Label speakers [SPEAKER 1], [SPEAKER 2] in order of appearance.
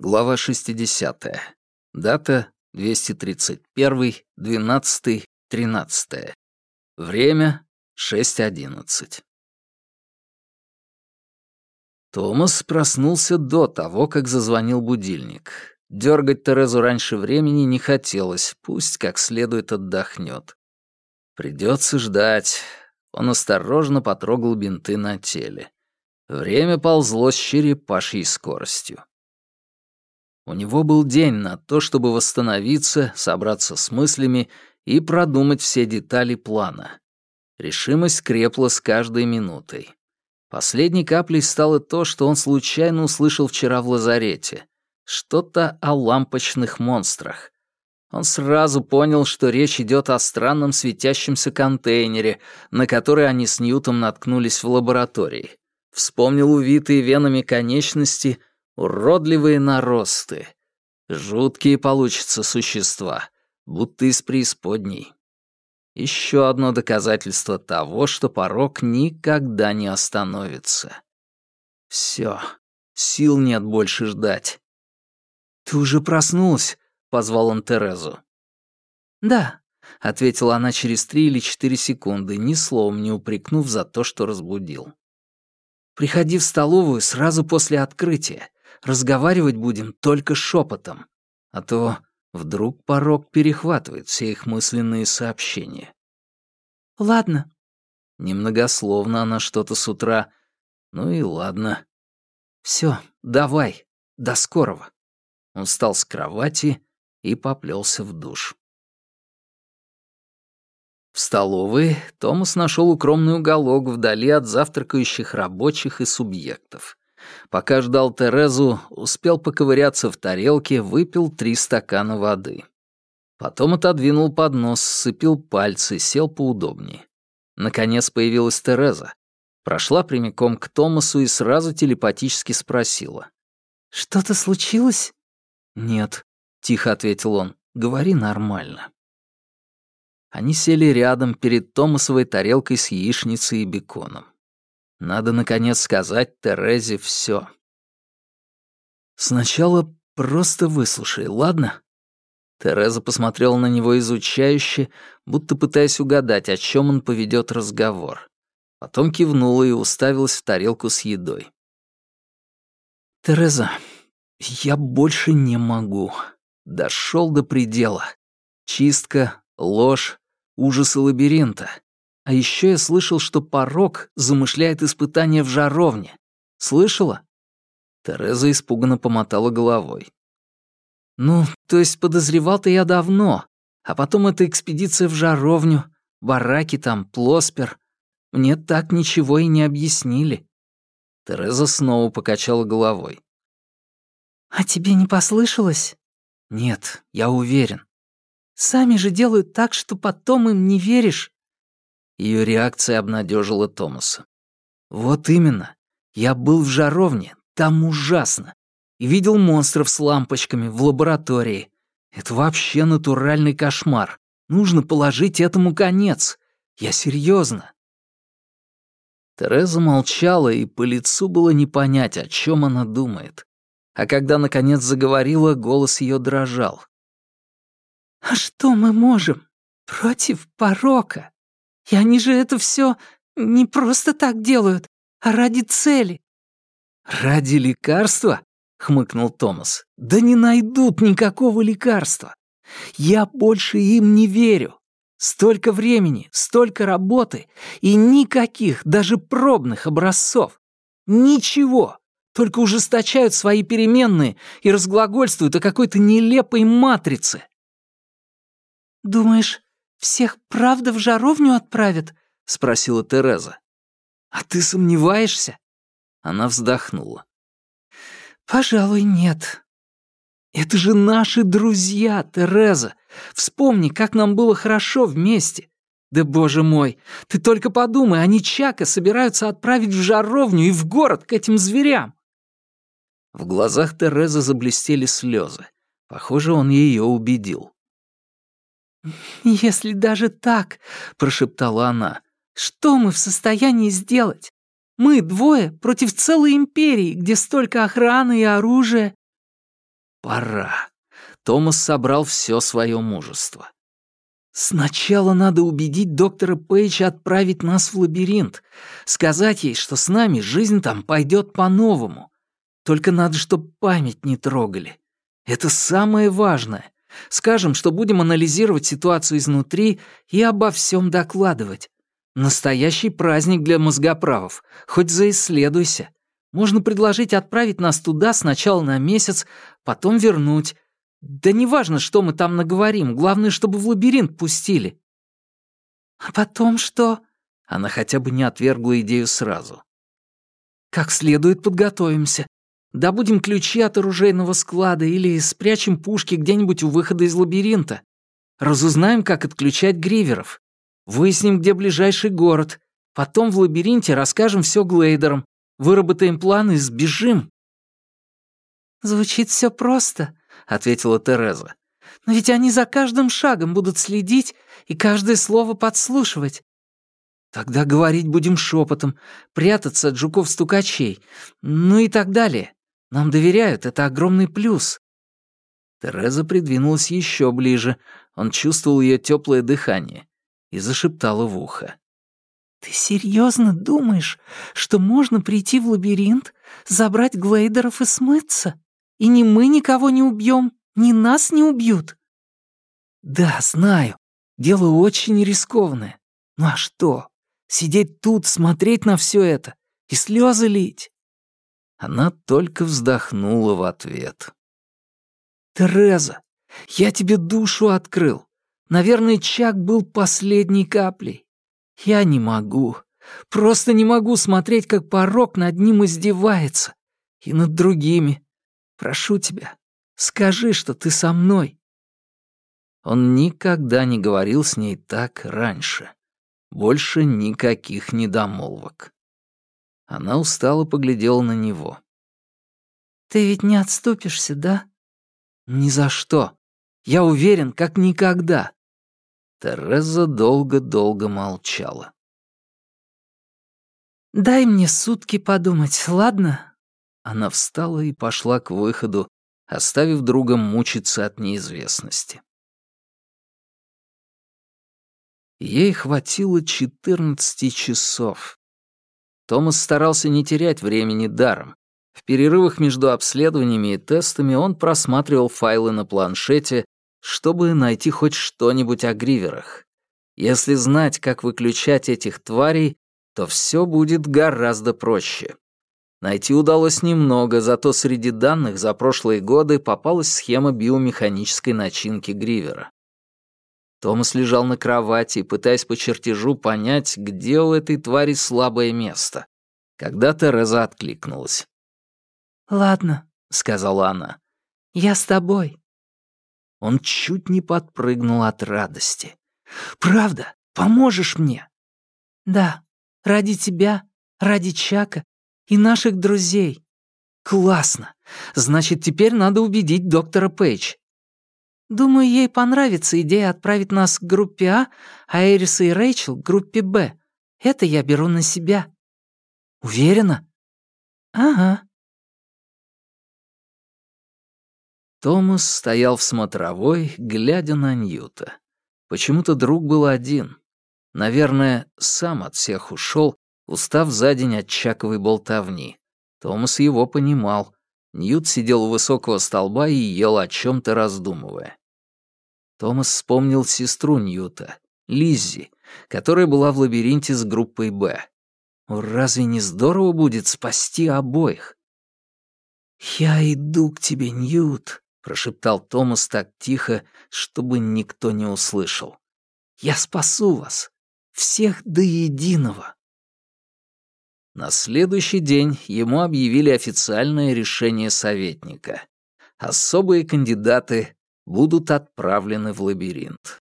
[SPEAKER 1] Глава 60. Дата 231.12.13. Время 6.11. Томас проснулся до того, как зазвонил будильник. Дергать Терезу раньше времени не хотелось, пусть как следует отдохнет. Придется ждать. Он осторожно потрогал бинты на теле. Время ползло с черепашьей скоростью. У него был день на то, чтобы восстановиться, собраться с мыслями и продумать все детали плана. Решимость крепла с каждой минутой. Последней каплей стало то, что он случайно услышал вчера в лазарете. Что-то о лампочных монстрах. Он сразу понял, что речь идет о странном светящемся контейнере, на который они с Ньютом наткнулись в лаборатории. Вспомнил увитые венами конечности Уродливые наросты. Жуткие получатся существа, будто из преисподней. Еще одно доказательство того, что порог никогда не остановится. Все, сил нет больше ждать. «Ты уже проснулась?» — позвал он Терезу.
[SPEAKER 2] «Да», —
[SPEAKER 1] ответила она через три или четыре секунды, ни словом не упрекнув за то, что разбудил. «Приходи в столовую сразу после открытия. Разговаривать будем только шепотом, а то вдруг порог перехватывает все их мысленные сообщения.
[SPEAKER 2] «Ладно».
[SPEAKER 1] Немногословно она что-то с утра. Ну и ладно. Все, давай, до скорого». Он встал с кровати и поплелся в душ. В столовой Томас нашел укромный уголок вдали от завтракающих рабочих и субъектов. Пока ждал Терезу, успел поковыряться в тарелке, выпил три стакана воды. Потом отодвинул поднос, сцепил пальцы, сел поудобнее. Наконец появилась Тереза. Прошла прямиком к Томасу и сразу телепатически спросила.
[SPEAKER 2] «Что-то случилось?»
[SPEAKER 1] «Нет», — тихо ответил он. «Говори нормально». Они сели рядом перед Томасовой тарелкой с яичницей и беконом. Надо, наконец, сказать Терезе все. «Сначала просто выслушай, ладно?» Тереза посмотрела на него изучающе, будто пытаясь угадать, о чем он поведет разговор. Потом кивнула и уставилась в тарелку с едой. «Тереза, я больше не могу. Дошел до предела. Чистка, ложь, ужасы лабиринта. А еще я слышал, что порог замышляет испытание в жаровне. Слышала?» Тереза испуганно помотала головой. «Ну, то есть подозревал-то я давно, а потом эта экспедиция в жаровню, бараки там, плоспер. Мне так ничего и не объяснили». Тереза снова покачала головой.
[SPEAKER 2] «А тебе не послышалось?»
[SPEAKER 1] «Нет, я уверен».
[SPEAKER 2] «Сами же делают так, что потом им не веришь.
[SPEAKER 1] Ее реакция обнадежила Томаса. «Вот именно. Я был в жаровне, там ужасно. И видел монстров с лампочками в лаборатории. Это вообще натуральный кошмар. Нужно положить этому конец. Я серьезно. Тереза молчала, и по лицу было не понять, о чем она думает. А когда, наконец, заговорила, голос ее дрожал.
[SPEAKER 2] «А что мы можем против порока?» И они же это все не просто так делают, а ради цели».
[SPEAKER 1] «Ради лекарства?» — хмыкнул Томас. «Да не найдут никакого лекарства. Я больше им не верю. Столько времени, столько работы и никаких, даже пробных образцов. Ничего. Только ужесточают свои переменные и разглагольствуют о какой-то нелепой матрице.
[SPEAKER 2] «Думаешь, «Всех правда в жаровню отправят?»
[SPEAKER 1] — спросила Тереза. «А ты сомневаешься?» Она вздохнула.
[SPEAKER 2] «Пожалуй, нет».
[SPEAKER 1] «Это же наши друзья, Тереза. Вспомни, как нам было хорошо вместе. Да боже мой, ты только подумай, они Чака собираются отправить в жаровню и в город к этим зверям». В глазах Терезы заблестели слезы. Похоже, он ее убедил.
[SPEAKER 2] «Если даже так», — прошептала она, — «что мы в состоянии сделать? Мы двое против целой империи, где столько охраны и оружия».
[SPEAKER 1] Пора. Томас собрал все свое мужество. «Сначала надо убедить доктора Пейдж отправить нас в лабиринт, сказать ей, что с нами жизнь там пойдет по-новому. Только надо, чтобы память не трогали. Это самое важное. Скажем, что будем анализировать ситуацию изнутри и обо всем докладывать. Настоящий праздник для мозгоправов. Хоть заисследуйся. Можно предложить отправить нас туда сначала на месяц, потом вернуть. Да неважно, что мы там наговорим, главное, чтобы в лабиринт пустили». «А потом что?» Она хотя бы не отвергла идею сразу. «Как следует подготовимся. Добудем ключи от оружейного склада или спрячем пушки где-нибудь у выхода из лабиринта. Разузнаем, как отключать гриверов. Выясним, где ближайший город. Потом в лабиринте расскажем все глейдерам. Выработаем план и сбежим». «Звучит все просто», — ответила Тереза. «Но ведь они за каждым шагом будут следить и каждое слово подслушивать. Тогда говорить будем шепотом, прятаться от жуков-стукачей, ну и так далее. Нам доверяют, это огромный плюс». Тереза придвинулась еще ближе. Он чувствовал ее теплое дыхание и зашептала в ухо. «Ты серьезно думаешь, что можно прийти в лабиринт, забрать глейдеров и смыться? И ни мы никого не убьем, ни нас не убьют?» «Да, знаю. Дело очень рискованное. Ну а что? Сидеть тут, смотреть на все это и слезы лить?» Она только вздохнула в ответ. «Тереза, я тебе душу открыл. Наверное, Чак был последней каплей. Я не могу. Просто не могу смотреть, как порог над ним издевается. И над другими. Прошу тебя, скажи, что ты со мной». Он никогда не говорил с ней так раньше. Больше никаких недомолвок. Она устало поглядела на него. «Ты ведь не отступишься, да?» «Ни за что. Я уверен, как никогда». Тереза долго-долго молчала. «Дай мне сутки подумать, ладно?» Она встала и пошла к выходу, оставив друга мучиться от неизвестности. Ей хватило четырнадцати часов. Томас старался не терять времени даром. В перерывах между обследованиями и тестами он просматривал файлы на планшете, чтобы найти хоть что-нибудь о гриверах. Если знать, как выключать этих тварей, то все будет гораздо проще. Найти удалось немного, зато среди данных за прошлые годы попалась схема биомеханической начинки гривера. Томас лежал на кровати, пытаясь по чертежу понять, где у этой твари слабое место. Когда Тереза откликнулась. «Ладно», — сказала она, — «я с тобой». Он чуть не подпрыгнул от радости. «Правда? Поможешь мне?» «Да, ради тебя, ради Чака и наших друзей». «Классно! Значит, теперь надо убедить доктора Пейдж. Думаю, ей понравится идея отправить нас к группе А, а Эриса и Рэйчел — к группе Б. Это я беру на себя. Уверена? Ага. Томас стоял в смотровой, глядя на Ньюта. Почему-то друг был один. Наверное, сам от всех ушел, устав за день от чаковой болтовни. Томас его понимал. Ньют сидел у высокого столба и ел о чем то раздумывая. Томас вспомнил сестру Ньюта, Лиззи, которая была в лабиринте с группой «Б». Разве не здорово будет спасти обоих? «Я иду к тебе, Ньют», — прошептал Томас так тихо, чтобы никто не услышал. «Я спасу вас, всех до единого». На следующий день ему объявили официальное решение советника. Особые кандидаты будут отправлены в лабиринт.